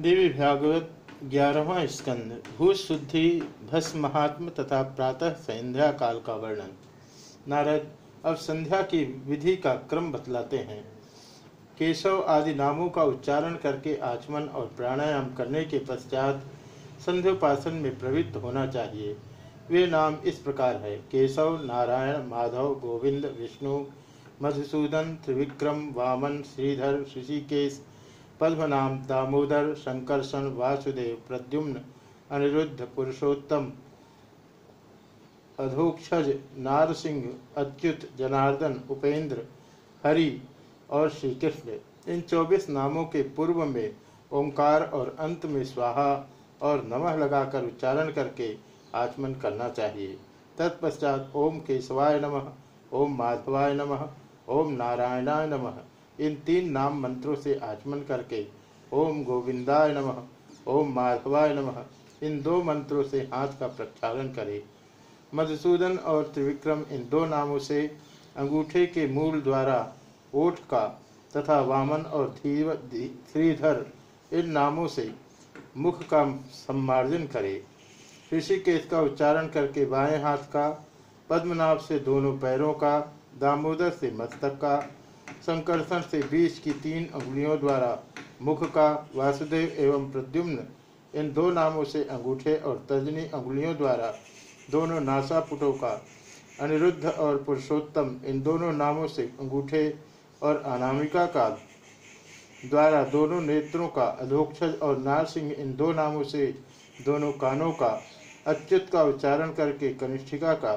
देवी भागवत ग्यारहवा स्कंद भूत शुद्धि भस्म महात्म तथा प्रातः संध्या काल का वर्णन। नारद, अब संध्या की विधि का क्रम बतलाते हैं। केशव आदि नामों का उच्चारण करके आचमन और प्राणायाम करने के पश्चात संध्योपासन में प्रवृत्त होना चाहिए। वे नाम इस प्रकार है, केशव, नारायण, माधव, गोविंद, विष्णु, मधुसूदन, त्रिविक्रम, वामन, श्रीधर, ऋषिकेश पद्मनाम दामोदर शंकरषण वासुदेव प्रद्युम्न अनिरुद्ध पुरुषोत्तम। अधोक्षज नारसिंह अच्युत जनार्दन उपेंद्र हरि और श्री कृष्ण इन चौबीस नामों के पूर्व में ओंकार और अंत में स्वाहा और नमः लगाकर उच्चारण करके आचमन करना चाहिए। तत्पश्चात ओम केशवाय नमः, ओम माधवाय नमः, ओम नारायणाय नमः। इन तीन नाम मंत्रों से आचमन करके, ओम गोविंदाय नमः, ओम माधवाय नमः, इन दो मंत्रों से हाथ का प्रक्षालन करे। मधुसूदन और त्रिविक्रम इन दो नामों से अंगूठे के मूल द्वारा ओठ का तथा वामन और श्रीधर इन नामों से मुख का सम्मार्जन करे। ऋषिकेश का उच्चारण करके बाएँ हाथ का, पद्मनाभ से दोनों पैरों का, दामोदर से मस्तक का संकर्षण से बीच की तीन अंगुलियों द्वारा मुख का वासुदेव एवं प्रद्युम्न, इन दो नामों से अंगूठे और तर्जनी अंगुलियों द्वारा दोनों नासापुटों का, अनिरुद्ध और पुरुषोत्तम, इन दोनों नामों से अंगूठे और अनामिका का द्वारा दोनों नेत्रों का अधोक्षज और नारसिंह, इन दो नामों से दोनों कानों का, अच्युत का उच्चारण करके कनिष्ठिका का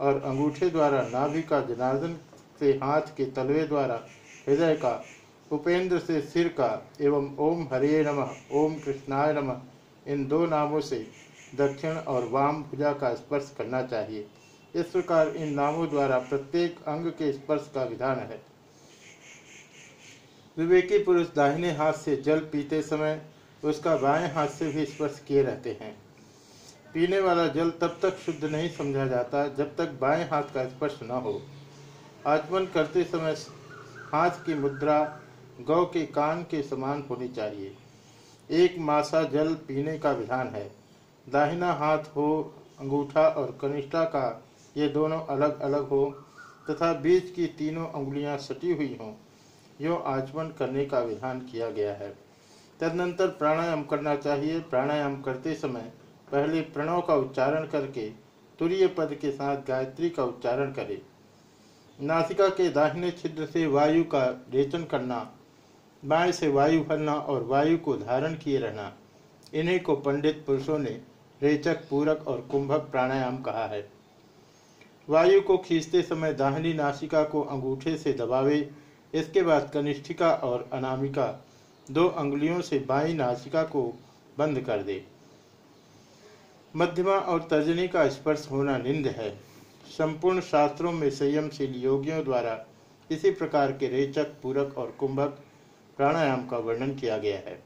और अंगूठे द्वारा नाभि का जनार्दन से हाथ के तलवे द्वारा हृदय का, उपेंद्र से सिर का एवं ओम हरे नमः, ओम कृष्णाय नमः, इन दो नामों से दक्षिण और वाम भुजा का स्पर्श करना चाहिए। इस प्रकार इन नामों द्वारा प्रत्येक अंग के स्पर्श का विधान है। विवेकी पुरुष दाहिने हाथ से जल पीते समय उसका बाएँ हाथ से भी स्पर्श किए रहते हैं। पीने वाला जल तब तक शुद्ध नहीं समझा जाता जब तक बाएँ हाथ का स्पर्श न हो। आचमन करते समय हाथ की मुद्रा गौ के कान के समान होनी चाहिए। एक मासा जल पीने का विधान है। दाहिना हाथ हो, अंगूठा और कनिष्ठा का ये दोनों अलग अलग हो तथा बीच की तीनों उंगलियाँ सटी हुई हों, यो आचमन करने का विधान किया गया है। तदनंतर प्राणायाम करना चाहिए। प्राणायाम करते समय पहले प्रणव का उच्चारण करके तुरीय पद के साथ गायत्री का उच्चारण करें। नासिका के दाहिने छिद्र से वायु का रेचन करना, बाएँ से वायु भरना और वायु को धारण किए रहना, इन्हीं को पंडित पुरुषों ने रेचक, पूरक और कुंभक प्राणायाम कहा है। वायु को खींचते समय दाहिनी नासिका को अंगूठे से दबावे, इसके बाद कनिष्ठिका और अनामिका दो अंगुलियों से बाई नासिका को बंद कर दे। मध्यमा और तर्जनी का स्पर्श होना निंद है। संपूर्ण शास्त्रों में संयमशील योगियों द्वारा इसी प्रकार के रेचक, पूरक और कुंभक प्राणायाम का वर्णन किया गया है।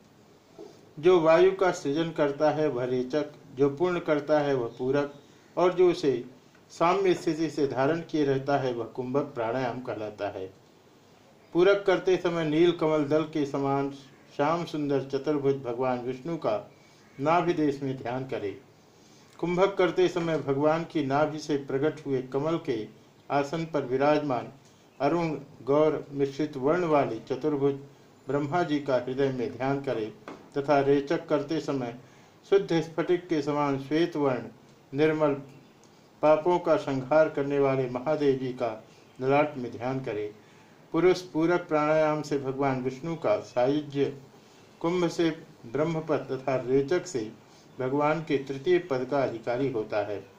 जो वायु का सृजन करता है, वह रेचक, जो पूर्ण करता है, वह पूरक, और जो उसे साम्य स्थिति से धारण किए रहता है, वह कुंभक प्राणायाम कहलाता है। पूरक करते समय नील कमल दल के समान श्याम सुंदर चतुर्भुज भगवान विष्णु का नाभिदेश में ध्यान करें। कुंभक करते समय भगवान की नाभि से प्रकट हुए कमल के आसन पर विराजमान अरुण गौर मिश्रित वर्ण वाली चतुर्भुज ब्रह्मा जी का हृदय में ध्यान करे तथा रेचक करते समय शुद्ध स्फटिक के समान श्वेत वर्ण, निर्मल पापों का संहार करने वाले महादेव जी का ललाट में ध्यान करे। पुरुष पूरक प्राणायाम से भगवान विष्णु का सायुज्य कुंभ से ब्रह्मपद तथा रेचक से भगवान के तृतीय पद का अधिकारी होता है।